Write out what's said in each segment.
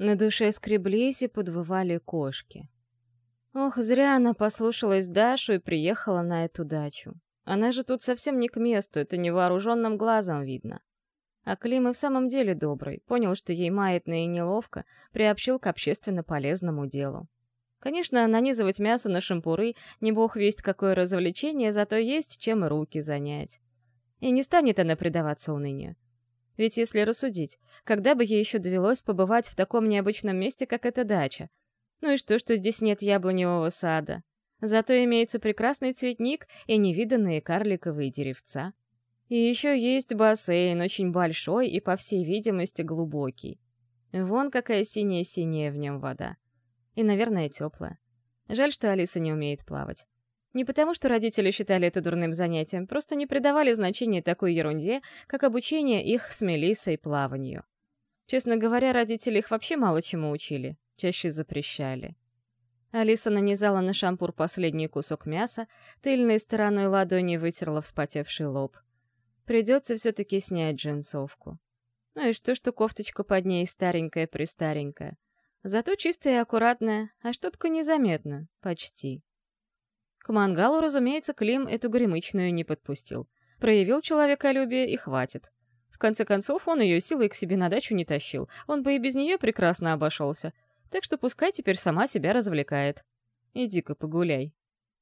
На душе скреблись и подвывали кошки. Ох, зря она послушалась Дашу и приехала на эту дачу. Она же тут совсем не к месту, это невооруженным глазом видно. А Клим и в самом деле добрый, понял, что ей маятно и неловко, приобщил к общественно полезному делу. Конечно, нанизывать мясо на шампуры — не бог весть какое развлечение, зато есть чем руки занять. И не станет она предаваться унынию. Ведь если рассудить, когда бы ей еще довелось побывать в таком необычном месте, как эта дача? Ну и что, что здесь нет яблоневого сада? Зато имеется прекрасный цветник и невиданные карликовые деревца. И еще есть бассейн, очень большой и, по всей видимости, глубокий. Вон какая синяя-синяя в нем вода. И, наверное, теплая. Жаль, что Алиса не умеет плавать. Не потому, что родители считали это дурным занятием, просто не придавали значения такой ерунде, как обучение их с Мелиссой плаванию. Честно говоря, родители их вообще мало чему учили, чаще запрещали. Алиса нанизала на шампур последний кусок мяса, тыльной стороной ладони вытерла вспотевший лоб. Придется все-таки снять джинсовку. Ну и что, что кофточка под ней старенькая-престаренькая. Зато чистая и аккуратная, а штопка незаметна, почти. К мангалу, разумеется, Клим эту горемычную не подпустил. Проявил человеколюбие и хватит. В конце концов, он ее силой к себе на дачу не тащил, он бы и без нее прекрасно обошелся. Так что пускай теперь сама себя развлекает. Иди-ка погуляй.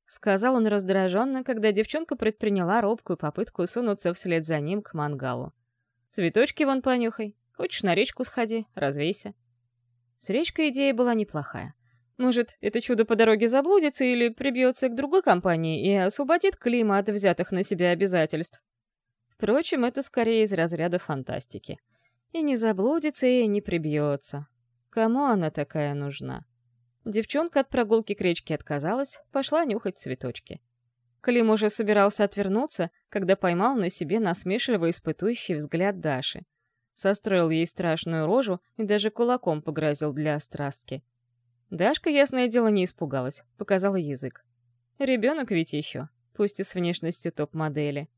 Сказал он раздраженно, когда девчонка предприняла робкую попытку сунуться вслед за ним к мангалу. «Цветочки вон понюхай. Хочешь, на речку сходи, развейся». С речкой идея была неплохая. Может, это чудо по дороге заблудится или прибьется к другой компании и освободит Клима от взятых на себя обязательств. Впрочем, это скорее из разряда фантастики. И не заблудится, и не прибьется. Кому она такая нужна? Девчонка от прогулки к речке отказалась, пошла нюхать цветочки. Клим уже собирался отвернуться, когда поймал на себе насмешливо испытующий взгляд Даши. Состроил ей страшную рожу и даже кулаком погрозил для острастки. Дашка, ясное дело, не испугалась, показала язык. Ребенок ведь еще, пусть и с внешностью топ-модели.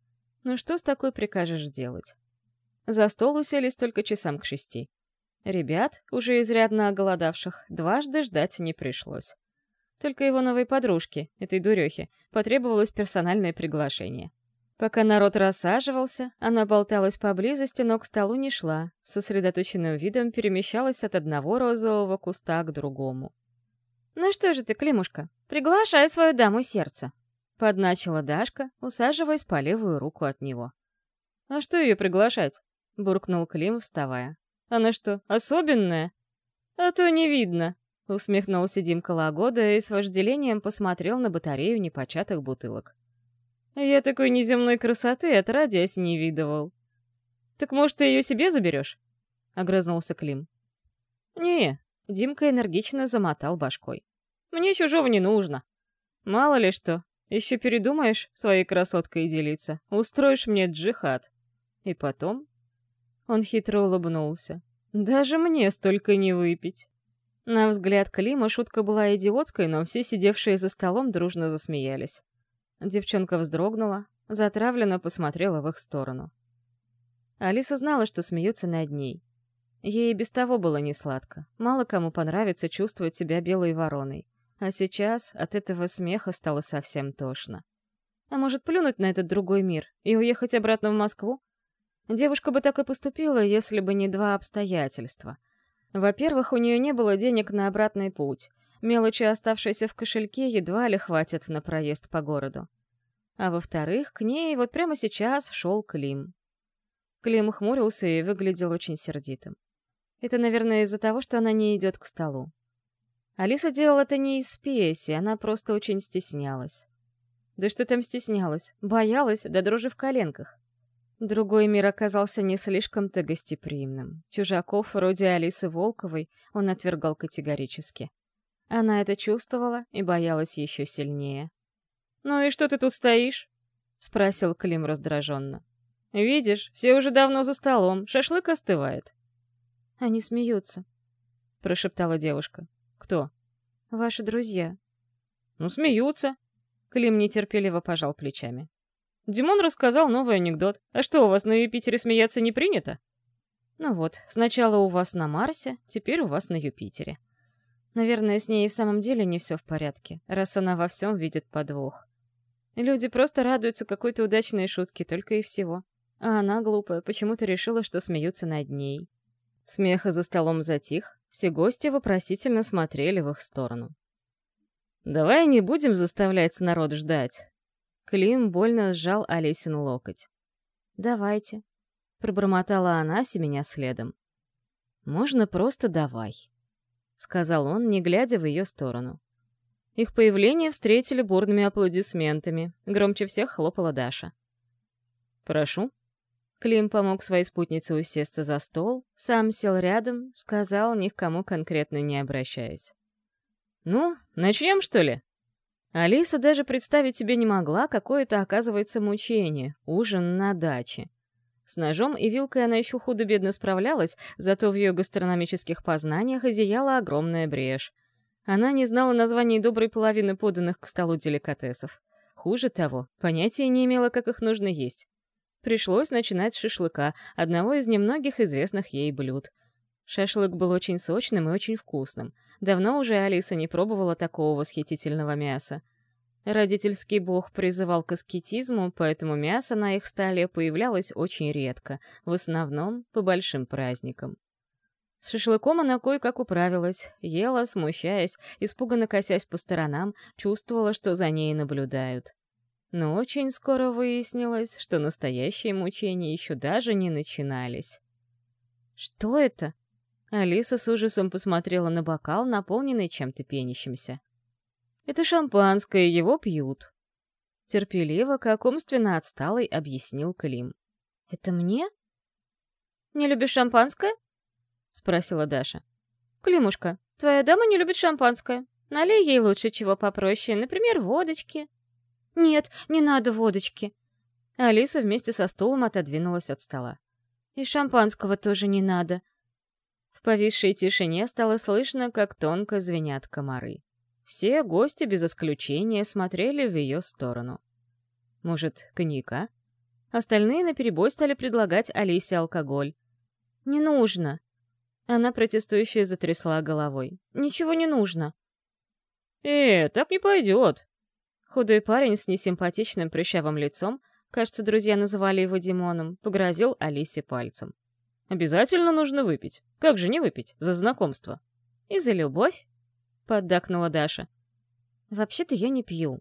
Ну что с такой прикажешь делать? За стол уселись только часам к шести. Ребят, уже изрядно оголодавших, дважды ждать не пришлось. Только его новой подружке, этой дурехе, потребовалось персональное приглашение. Пока народ рассаживался, она болталась поблизости, но к столу не шла, сосредоточенным видом перемещалась от одного розового куста к другому. «Ну что же ты, Климушка, приглашай свою даму сердца!» — подначила Дашка, усаживаясь по левую руку от него. «А что ее приглашать?» — буркнул Клим, вставая. Она что, особенная? А то не видно. Усмехнулся Димка Лагода и с вожделением посмотрел на батарею непочатых бутылок. Я такой неземной красоты отродясь не видывал. Так может, ты ее себе заберешь? Огрызнулся Клим. Не, Димка энергично замотал башкой. Мне чужого не нужно. Мало ли что, еще передумаешь своей красоткой делиться, устроишь мне джихад. И потом он хитро улыбнулся. «Даже мне столько не выпить». На взгляд Клима шутка была идиотской, но все сидевшие за столом дружно засмеялись. Девчонка вздрогнула, затравленно посмотрела в их сторону. Алиса знала, что смеются над ней. Ей и без того было несладко. Мало кому понравится чувствовать себя белой вороной. А сейчас от этого смеха стало совсем тошно. А может, плюнуть на этот другой мир и уехать обратно в Москву? Девушка бы так и поступила, если бы не два обстоятельства. Во-первых, у нее не было денег на обратный путь. Мелочи, оставшиеся в кошельке, едва ли хватит на проезд по городу. А во-вторых, к ней вот прямо сейчас шел Клим. Клим хмурился и выглядел очень сердитым. Это, наверное, из-за того, что она не идет к столу. Алиса делала это не из спеси, она просто очень стеснялась. Да что там стеснялась? Боялась, да дрожи в коленках. Другой мир оказался не слишком-то гостеприимным. Чужаков, вроде Алисы Волковой, он отвергал категорически. Она это чувствовала и боялась еще сильнее. «Ну и что ты тут стоишь?» — спросил Клим раздраженно. «Видишь, все уже давно за столом, шашлык остывает». «Они смеются», — прошептала девушка. «Кто?» «Ваши друзья». «Ну, смеются». Клим нетерпеливо пожал плечами. Димон рассказал новый анекдот. А что, у вас на Юпитере смеяться не принято? Ну вот, сначала у вас на Марсе, теперь у вас на Юпитере. Наверное, с ней и в самом деле не все в порядке, раз она во всем видит подвох. Люди просто радуются какой-то удачной шутке, только и всего. А она, глупая, почему-то решила, что смеются над ней. Смех за столом затих, все гости вопросительно смотрели в их сторону. «Давай не будем заставлять народ ждать». Клим больно сжал Алисин локоть. «Давайте», — пробормотала она, меня следом. «Можно просто давай», — сказал он, не глядя в ее сторону. Их появление встретили бурными аплодисментами. Громче всех хлопала Даша. «Прошу». Клим помог своей спутнице усесться за стол, сам сел рядом, сказал, ни к кому конкретно не обращаясь. «Ну, начнем, что ли?» Алиса даже представить себе не могла, какое это, оказывается, мучение — ужин на даче. С ножом и вилкой она еще худо-бедно справлялась, зато в ее гастрономических познаниях зияла огромная брешь — она не знала названий доброй половины поданных к столу деликатесов. Хуже того, понятия не имела, как их нужно есть. Пришлось начинать с шашлыка, одного из немногих известных ей блюд. Шашлык был очень сочным и очень вкусным. Давно уже Алиса не пробовала такого восхитительного мяса. Родительский бог призывал к аскетизму, поэтому мясо на их столе появлялось очень редко, в основном по большим праздникам. С шашлыком она кое-как управилась, ела, смущаясь, испуганно косясь по сторонам, чувствовала, что за ней наблюдают. Но очень скоро выяснилось, что настоящие мучения еще даже не начинались. «Что это?» Алиса с ужасом посмотрела на бокал, наполненный чем-то пенящимся. «Это шампанское, его пьют». Терпеливо, как умственно отсталый, объяснил Клим. «Это мне?» «Не любишь шампанское?» — спросила Даша. «Климушка, твоя дама не любит шампанское. Налей ей лучше чего попроще, например, водочки». «Нет, не надо водочки». Алиса вместе со стулом отодвинулась от стола. «И шампанского тоже не надо». В повисшей тишине стало слышно, как тонко звенят комары. Все гости без исключения смотрели в ее сторону. Может, коньяка? Остальные наперебой стали предлагать Алисе алкоголь. «Не нужно», она протестующе затрясла головой. «Ничего не нужно». «Э, так не пойдет». Худой парень с несимпатичным прыщавым лицом, кажется, друзья называли его Димоном, погрозил Алисе пальцем. «Обязательно нужно выпить. Как же не выпить? За знакомство». «И за любовь?» — поддакнула Даша. «Вообще-то я не пью».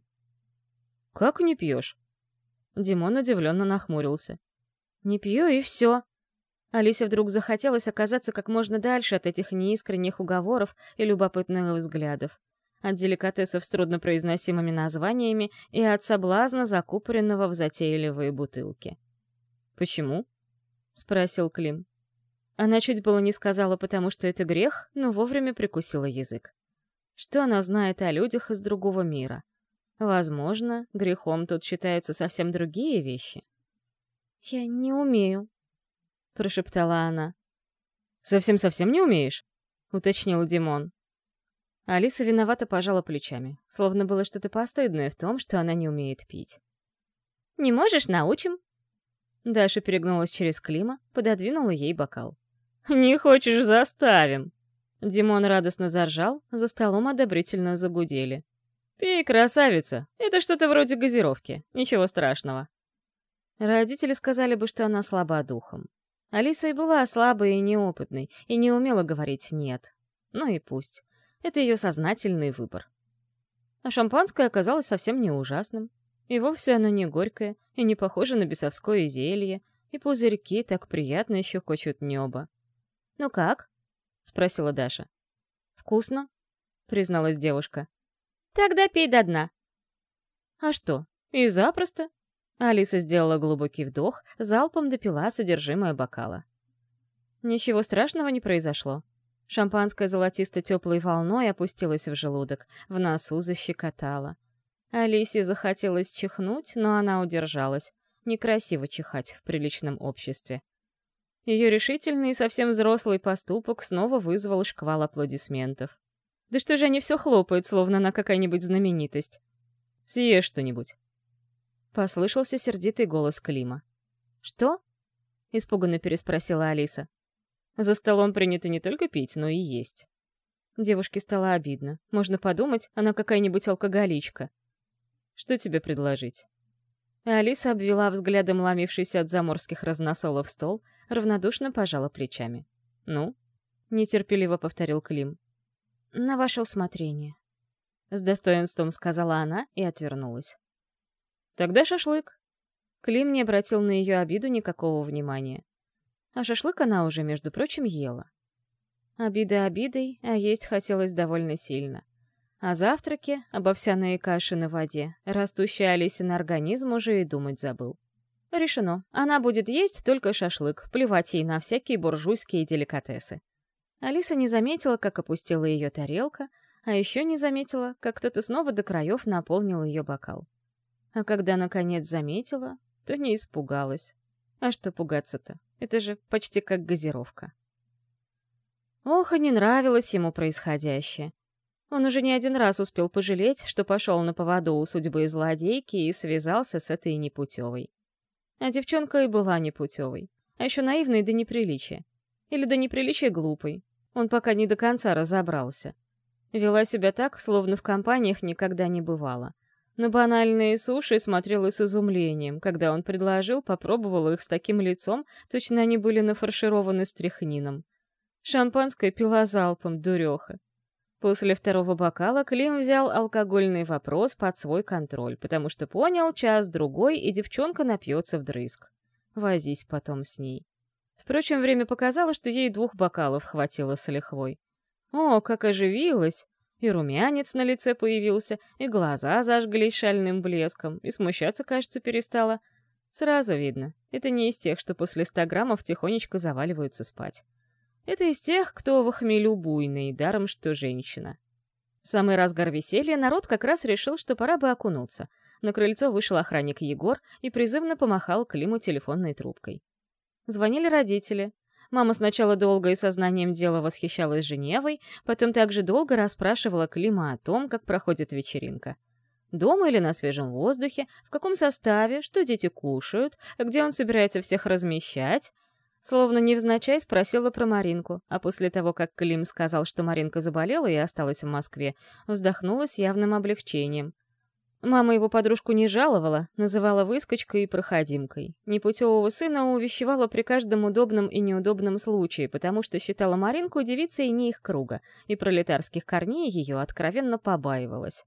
«Как не пьешь?» Димон удивленно нахмурился. «Не пью, и все. Алисе вдруг захотелось оказаться как можно дальше от этих неискренних уговоров и любопытных взглядов, от деликатесов с труднопроизносимыми названиями и от соблазна, закупоренного в затейливые бутылки. «Почему?» — спросил Клим. Она чуть было не сказала, потому что это грех, но вовремя прикусила язык. Что она знает о людях из другого мира? Возможно, грехом тут считаются совсем другие вещи. «Я не умею», прошептала она. «Совсем-совсем не умеешь?» — уточнил Димон. Алиса виновато пожала плечами, словно было что-то постыдное в том, что она не умеет пить. «Не можешь — научим?» Даша перегнулась через Клима, пододвинула ей бокал. «Не хочешь — заставим!» Димон радостно заржал, за столом одобрительно загудели. «Пей, красавица! Это что-то вроде газировки. Ничего страшного». Родители сказали бы, что она слаба духом. Алиса и была слабой и неопытной, и не умела говорить «нет». Ну и пусть. Это ее сознательный выбор. А шампанское оказалось совсем не ужасным. И вовсе оно не горькое, и не похоже на бесовское зелье, и пузырьки так приятно еще кочут небо. «Ну как?» — спросила Даша. «Вкусно», — призналась девушка. «Тогда пей до дна». «А что, и запросто?» Алиса сделала глубокий вдох, залпом допила содержимое бокала. Ничего страшного не произошло. Шампанское золотисто-теплой волной опустилось в желудок, в носу защекотало. Алисе захотелось чихнуть, но она удержалась. Некрасиво чихать в приличном обществе. Ее решительный и совсем взрослый поступок снова вызвал шквал аплодисментов. Да что же они все хлопают, словно она какая-нибудь знаменитость? Съешь что-нибудь. Послышался сердитый голос Клима. «Что?» — испуганно переспросила Алиса. За столом принято не только пить, но и есть. Девушке стало обидно. Можно подумать, она какая-нибудь алкоголичка. Что тебе предложить? Алиса обвела взглядом ломившийся от заморских разносолов стол, равнодушно пожала плечами. «Ну?» — нетерпеливо повторил Клим. «На ваше усмотрение», — с достоинством сказала она и отвернулась. «Тогда шашлык». Клим не обратил на ее обиду никакого внимания. А шашлык она уже, между прочим, ела. Обида обидой, а есть хотелось довольно сильно. О завтраке, об овсяной каше на воде, растущий Алисин организм уже и думать забыл. Решено. Она будет есть только шашлык, плевать ей на всякие буржуйские деликатесы. Алиса не заметила, как опустила ее тарелка, а еще не заметила, как кто-то снова до краев наполнил ее бокал. А когда, наконец, заметила, то не испугалась. А что пугаться-то? Это же почти как газировка. Ох, и не нравилось ему происходящее. Он уже не один раз успел пожалеть, что пошел на поводу у судьбы злодейки и связался с этой непутевой. А девчонка и была непутевой, а еще наивной до неприличия. Или до неприличия глупой. Он пока не до конца разобрался. Вела себя так, словно в компаниях никогда не бывало. На банальные суши смотрела с изумлением, когда он предложил, попробовала их с таким лицом, точно они были нафаршированы стряхнином. Шампанское пила залпом, дуреха. После второго бокала Клим взял алкогольный вопрос под свой контроль, потому что понял, час-другой, и девчонка напьется вдрызг. Возись потом с ней. Впрочем, время показало, что ей двух бокалов хватило с лихвой. О, как оживилась! И румянец на лице появился, и глаза зажглись шальным блеском, и смущаться, кажется, перестала. Сразу видно, это не из тех, что после ста граммов тихонечко заваливаются спать. Это из тех, кто в хмелю буйный, даром что женщина. В самый разгар веселья народ как раз решил, что пора бы окунуться. На крыльцо вышел охранник Егор и призывно помахал Климу телефонной трубкой. Звонили родители. Мама сначала долго и сознанием дела восхищалась Женевой, потом также долго расспрашивала Клима о том, как проходит вечеринка. Дома или на свежем воздухе, в каком составе, что дети кушают, где он собирается всех размещать — Словно невзначай спросила про Маринку, а после того, как Клим сказал, что Маринка заболела и осталась в Москве, вздохнула с явным облегчением. Мама его подружку не жаловала, называла выскочкой и проходимкой. Непутевого сына увещевала при каждом удобном и неудобном случае, потому что считала Маринку девицей не их круга, и пролетарских корней ее откровенно побаивалась.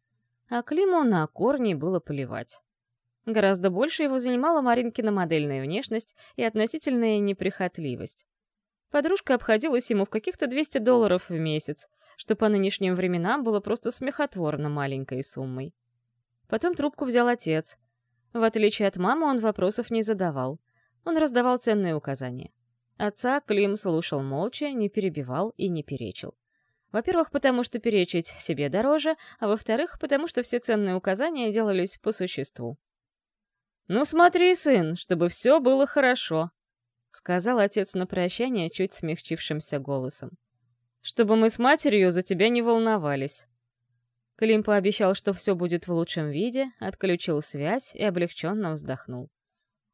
А Климу на корни было плевать. Гораздо больше его занимала Маринкина модельная внешность и относительная неприхотливость. Подружка обходилась ему в каких-то 200 долларов в месяц, что по нынешним временам было просто смехотворно маленькой суммой. Потом трубку взял отец. В отличие от мамы, он вопросов не задавал. Он раздавал ценные указания. Отца Клим слушал молча, не перебивал и не перечил. Во-первых, потому что перечить себе дороже, а во-вторых, потому что все ценные указания делались по существу. «Ну смотри, сын, чтобы все было хорошо», — сказал отец на прощание чуть смягчившимся голосом. «Чтобы мы с матерью за тебя не волновались». Клим пообещал, что все будет в лучшем виде, отключил связь и облегченно вздохнул.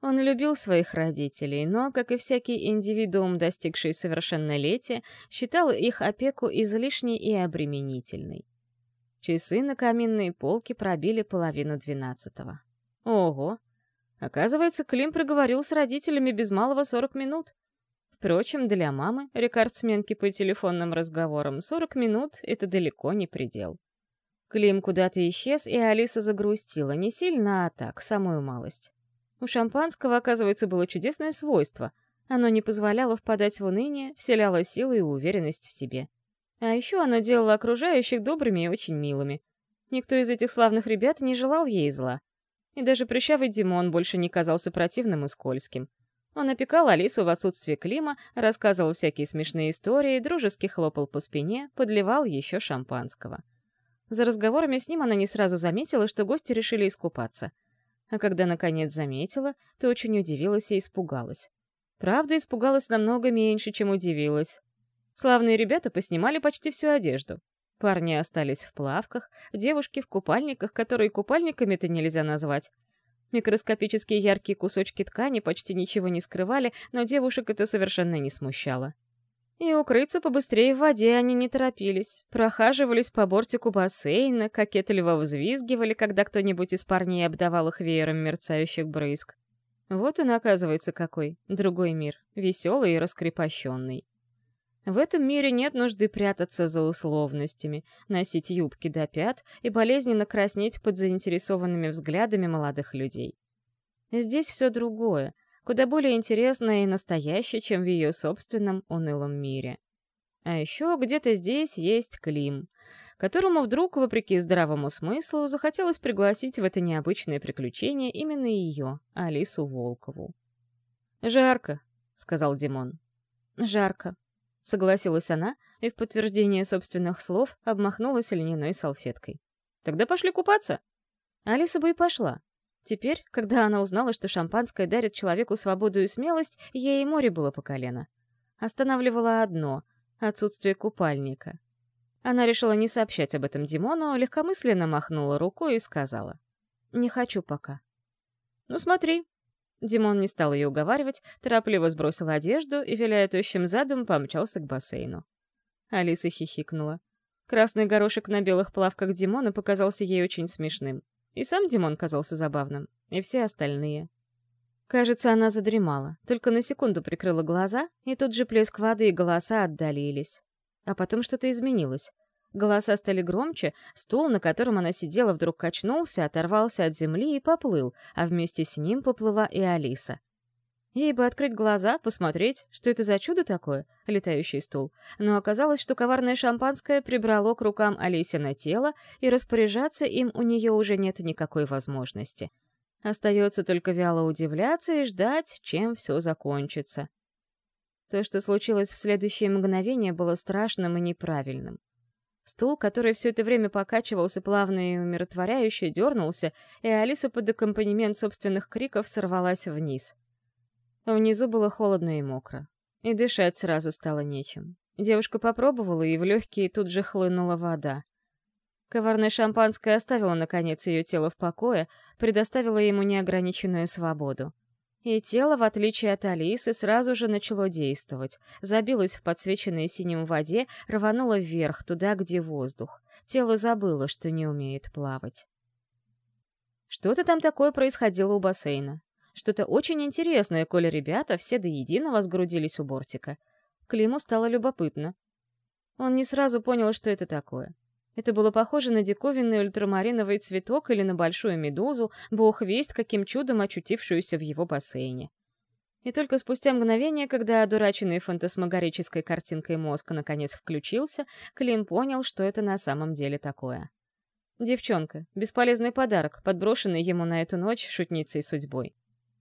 Он любил своих родителей, но, как и всякий индивидуум, достигший совершеннолетия, считал их опеку излишней и обременительной. Часы на каминной полке пробили половину двенадцатого. Ого! Оказывается, Клим проговорил с родителями без малого 40 минут. Впрочем, для мамы, рекордсменки по телефонным разговорам, 40 минут — это далеко не предел. Клим куда-то исчез, и Алиса загрустила, не сильно, а так, самую малость. У шампанского, оказывается, было чудесное свойство. Оно не позволяло впадать в уныние, вселяло силы и уверенность в себе. А еще оно делало окружающих добрыми и очень милыми. Никто из этих славных ребят не желал ей зла. И даже прыщавый Димон больше не казался противным и скользким. Он опекал Алису в отсутствие Клима, рассказывал всякие смешные истории, дружески хлопал по спине, подливал еще шампанского. За разговорами с ним она не сразу заметила, что гости решили искупаться. А когда наконец заметила, то очень удивилась и испугалась. Правда, испугалась намного меньше, чем удивилась. Славные ребята поснимали почти всю одежду. Парни остались в плавках, девушки в купальниках, которые купальниками-то нельзя назвать. Микроскопические яркие кусочки ткани почти ничего не скрывали, но девушек это совершенно не смущало. И укрыться побыстрее в воде они не торопились. Прохаживались по бортику бассейна, кокетливо взвизгивали, когда кто-нибудь из парней обдавал их веером мерцающих брызг. Вот он, оказывается, какой, другой мир, веселый и раскрепощенный. В этом мире нет нужды прятаться за условностями, носить юбки до пят и болезненно краснеть под заинтересованными взглядами молодых людей. Здесь все другое — куда более интересная и настоящая, чем в ее собственном унылом мире. А еще где-то здесь есть Клим, которому вдруг, вопреки здравому смыслу, захотелось пригласить в это необычное приключение именно ее, Алису Волкову. «Жарко», — сказал Димон. «Жарко», — согласилась она и в подтверждение собственных слов обмахнулась льняной салфеткой. «Тогда пошли купаться». Алиса бы и пошла, Теперь, когда она узнала, что шампанское дарит человеку свободу и смелость, ей и море было по колено. Останавливало одно — отсутствие купальника. Она решила не сообщать об этом Димону, легкомысленно махнула рукой и сказала. «Не хочу пока». «Ну смотри». Димон не стал ее уговаривать, торопливо сбросил одежду и, виляя тощим задом, помчался к бассейну. Алиса хихикнула. Красный горошек на белых плавках Димона показался ей очень смешным. И сам Димон казался забавным, и все остальные. Кажется, она задремала, только на секунду прикрыла глаза, и тут же плеск воды и голоса отдалились. А потом что-то изменилось. Голоса стали громче, стул, на котором она сидела, вдруг качнулся, оторвался от земли и поплыл, а вместе с ним поплыла и Алиса. Ей бы открыть глаза, посмотреть, что это за чудо такое, летающий стул. Но оказалось, что коварное шампанское прибрало к рукам Алисе на тело, и распоряжаться им у нее уже нет никакой возможности. Остается только вяло удивляться и ждать, чем все закончится. То, что случилось в следующее мгновение, было страшным и неправильным. Стул, который все это время покачивался плавно и умиротворяюще, дернулся, и Алиса под аккомпанемент собственных криков сорвалась вниз — Внизу было холодно и мокро. И дышать сразу стало нечем. Девушка попробовала, и в легкие тут же хлынула вода. Коварное шампанское оставило, наконец, ее тело в покое, предоставило ему неограниченную свободу. И тело, в отличие от Алисы, сразу же начало действовать. Забилось в подсвеченной синим воде, рвануло вверх, туда, где воздух. Тело забыло, что не умеет плавать. Что-то там такое происходило у бассейна. Что-то очень интересное, коли ребята все до единого сгрудились у бортика. Климу стало любопытно. Он не сразу понял, что это такое. Это было похоже на диковинный ультрамариновый цветок или на большую медузу, бог весть каким чудом очутившуюся в его бассейне. И только спустя мгновение, когда одураченный фантасмагорической картинкой мозг наконец включился, Клим понял, что это на самом деле такое. Девчонка, бесполезный подарок, подброшенный ему на эту ночь шутницей судьбой.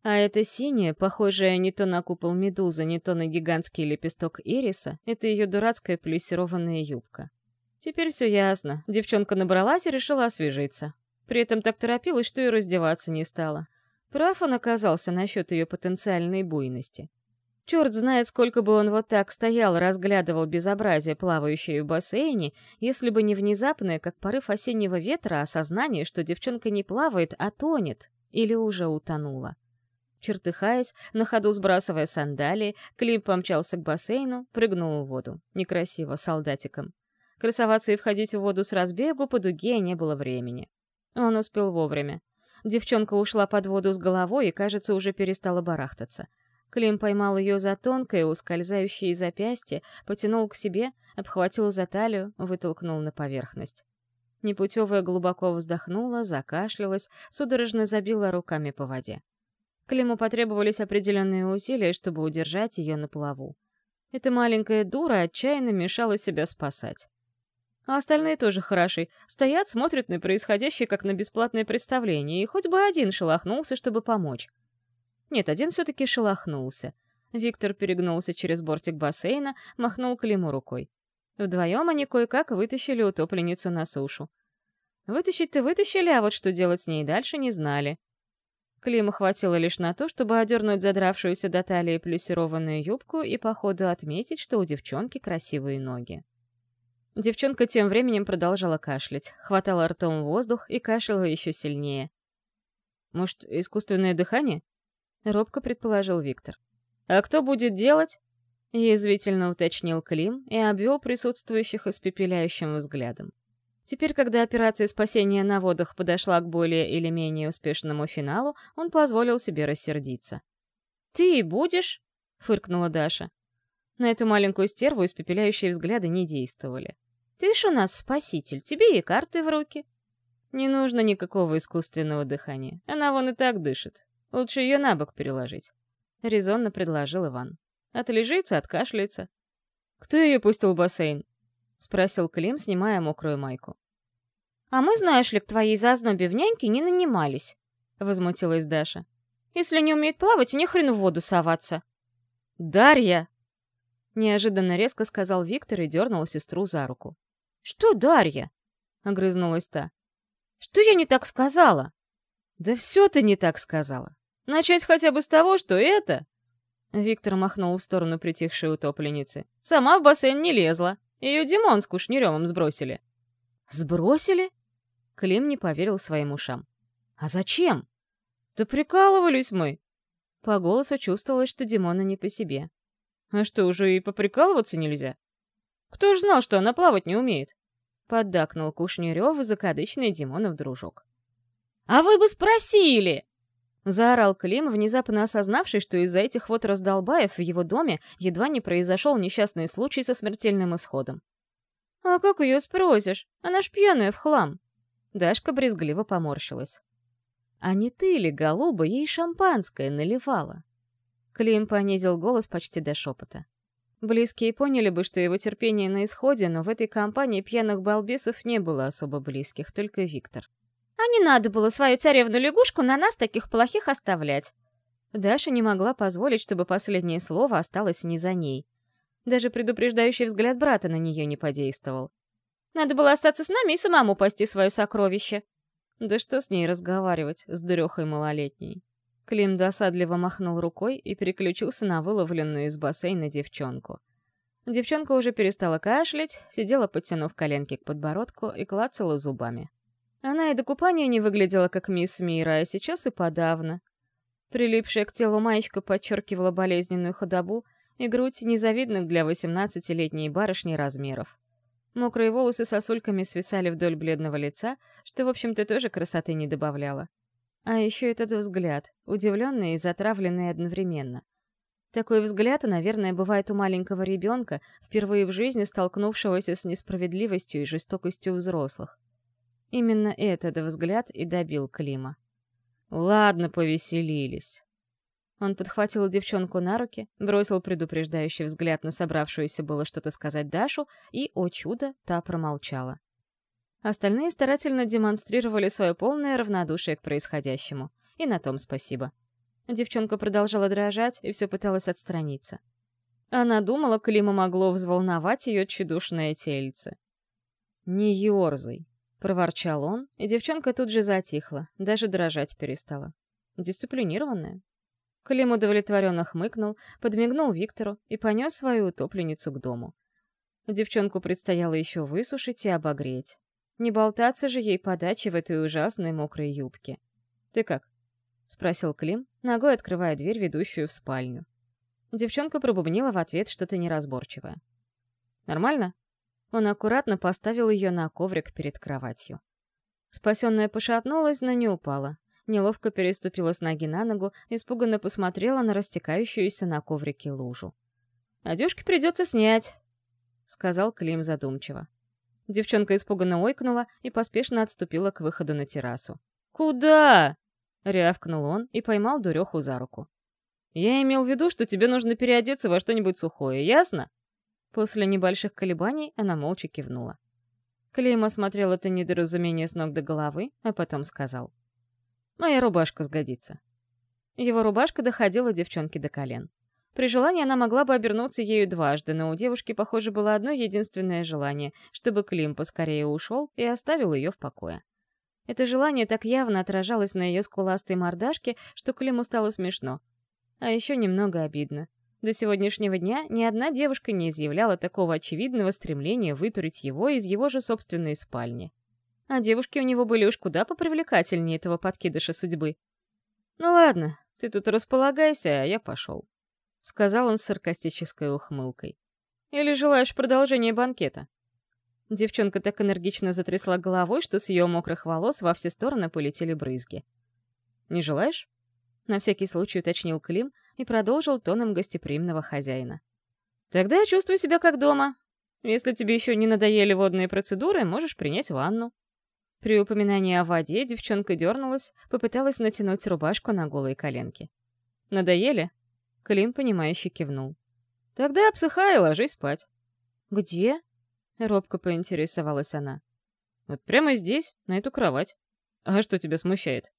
А это синее, похожее не то на купол медузы, не то на гигантский лепесток ириса, это ее дурацкая плюсированная юбка. Теперь все ясно. Девчонка набралась и решила освежиться. При этом так торопилась, что и раздеваться не стала. Прав он оказался насчет ее потенциальной буйности. Черт знает, сколько бы он вот так стоял, разглядывал безобразие, плавающее в бассейне, если бы не внезапное, как порыв осеннего ветра, осознание, что девчонка не плавает, а тонет или уже утонула. Чертыхаясь, на ходу сбрасывая сандалии, Клип помчался к бассейну, прыгнул в воду. Некрасиво, солдатиком. Красоваться и входить в воду с разбегу по дуге не было времени. Он успел вовремя. Девчонка ушла под воду с головой и, кажется, уже перестала барахтаться. Клим поймал ее за тонкое, ускользающее запястье, потянул к себе, обхватил за талию, вытолкнул на поверхность. Непутевая глубоко вздохнула, закашлялась, судорожно забила руками по воде. Климу потребовались определенные усилия, чтобы удержать ее на плаву. Эта маленькая дура отчаянно мешала себя спасать. А остальные тоже хороши. Стоят, смотрят на происходящее, как на бесплатное представление, и хоть бы один шелохнулся, чтобы помочь. Нет, один все-таки шелохнулся. Виктор перегнулся через бортик бассейна, махнул Климу рукой. Вдвоем они кое-как вытащили утопленницу на сушу. Вытащить-то вытащили, а вот что делать с ней дальше не знали. Клима хватило лишь на то, чтобы одернуть задравшуюся до талии плюсированную юбку и по ходу отметить, что у девчонки красивые ноги. Девчонка тем временем продолжала кашлять, хватала ртом воздух и кашляла еще сильнее. «Может, искусственное дыхание?» — робко предположил Виктор. «А кто будет делать?» Язвительно уточнил Клим и обвел присутствующих испепеляющим взглядом. Теперь, когда операция спасения на водах подошла к более или менее успешному финалу, он позволил себе рассердиться. «Ты и будешь?» — фыркнула Даша. На эту маленькую стерву испепеляющие взгляды не действовали. «Ты ж у нас спаситель, тебе и карты в руки». «Не нужно никакого искусственного дыхания, она вон и так дышит. Лучше ее на бок переложить», — резонно предложил Иван. Отлежится, откашляется. «Кто ее пустил в бассейн?» — спросил Клим, снимая мокрую майку. «А мы, знаешь ли, к твоей зазнобе в няньке не нанимались», — возмутилась Даша. «Если не умеет плавать, не хрен в воду соваться». «Дарья!» Неожиданно резко сказал Виктор и дернул сестру за руку. «Что, Дарья?» — огрызнулась та. «Что я не так сказала?» «Да все ты не так сказала. Начать хотя бы с того, что это...» Виктор махнул в сторону притихшей утопленницы. «Сама в бассейн не лезла. Ее Димон с Кушнеревым сбросили». «Сбросили?» Клим не поверил своим ушам. «А зачем?» «Да прикалывались мы». По голосу чувствовалось, что Димона не по себе. «А что, уже и поприкалываться нельзя?» «Кто ж знал, что она плавать не умеет?» Поддакнул Кушнерев закадычный Димонов дружок. «А вы бы спросили!» Заорал Клим, внезапно осознавший, что из-за этих вот раздолбаев в его доме едва не произошел несчастный случай со смертельным исходом. «А как ее спросишь? Она ж пьяная в хлам!» Дашка брезгливо поморщилась. «А не ты ли, голуба, ей шампанское наливала?» Клим понизил голос почти до шепота. Близкие поняли бы, что его терпение на исходе, но в этой компании пьяных балбесов не было особо близких, только Виктор. А не надо было свою царевну-лягушку на нас таких плохих оставлять. Даша не могла позволить, чтобы последнее слово осталось не за ней. Даже предупреждающий взгляд брата на нее не подействовал. Надо было остаться с нами и самому пасти свое сокровище. Да что с ней разговаривать, с дрехой малолетней. Клим досадливо махнул рукой и переключился на выловленную из бассейна девчонку. Девчонка уже перестала кашлять, сидела, подтянув коленки к подбородку и клацала зубами. Она и до купания не выглядела как мисс Мира, а сейчас и подавно. Прилипшая к телу маечка подчеркивала болезненную ходобу и грудь незавидных для восемнадцатилетней барышни размеров. Мокрые волосы сосульками свисали вдоль бледного лица, что, в общем-то, тоже красоты не добавляло. А еще этот взгляд, удивленный и затравленный одновременно. Такой взгляд, наверное, бывает у маленького ребенка, впервые в жизни столкнувшегося с несправедливостью и жестокостью взрослых. Именно этот взгляд и добил Клима. «Ладно, повеселились». Он подхватил девчонку на руки, бросил предупреждающий взгляд на собравшуюся было что-то сказать Дашу, и, о чудо, та промолчала. Остальные старательно демонстрировали свое полное равнодушие к происходящему. И на том спасибо. Девчонка продолжала дрожать и все пыталась отстраниться. Она думала, Клима могло взволновать ее тщедушное тельце. «Не ерзай», Проворчал он, и девчонка тут же затихла, даже дрожать перестала. Дисциплинированная. Клим удовлетворенно хмыкнул, подмигнул Виктору и понес свою утопленницу к дому. Девчонку предстояло еще высушить и обогреть. Не болтаться же ей подачи в этой ужасной мокрой юбке. «Ты как?» — спросил Клим, ногой открывая дверь, ведущую в спальню. Девчонка пробубнила в ответ что-то неразборчивое. «Нормально?» Он аккуратно поставил ее на коврик перед кроватью. Спасенная пошатнулась, но не упала. Неловко переступила с ноги на ногу, испуганно посмотрела на растекающуюся на коврике лужу. «Одежки придется снять», — сказал Клим задумчиво. Девчонка испуганно ойкнула и поспешно отступила к выходу на террасу. «Куда?» — рявкнул он и поймал дуреху за руку. «Я имел в виду, что тебе нужно переодеться во что-нибудь сухое, ясно?» После небольших колебаний она молча кивнула. Клейм осмотрел это недоразумение с ног до головы, а потом сказал. «Моя рубашка сгодится». Его рубашка доходила девчонке до колен. При желании она могла бы обернуться ею дважды, но у девушки, похоже, было одно единственное желание, чтобы Клим поскорее ушел и оставил ее в покое. Это желание так явно отражалось на ее скуластой мордашке, что Климу стало смешно. А еще немного обидно. До сегодняшнего дня ни одна девушка не изъявляла такого очевидного стремления вытурить его из его же собственной спальни. А девушки у него были уж куда попривлекательнее этого подкидыша судьбы. «Ну ладно, ты тут располагайся, а я пошел», — сказал он с саркастической ухмылкой. «Или желаешь продолжения банкета?» Девчонка так энергично затрясла головой, что с ее мокрых волос во все стороны полетели брызги. «Не желаешь?» На всякий случай уточнил Клим и продолжил тоном гостеприимного хозяина. «Тогда я чувствую себя как дома. Если тебе еще не надоели водные процедуры, можешь принять ванну». При упоминании о воде девчонка дернулась, попыталась натянуть рубашку на голые коленки. «Надоели?» Клим, понимающе кивнул. «Тогда обсыхай и ложись спать». «Где?» — робко поинтересовалась она. «Вот прямо здесь, на эту кровать. А что тебя смущает?»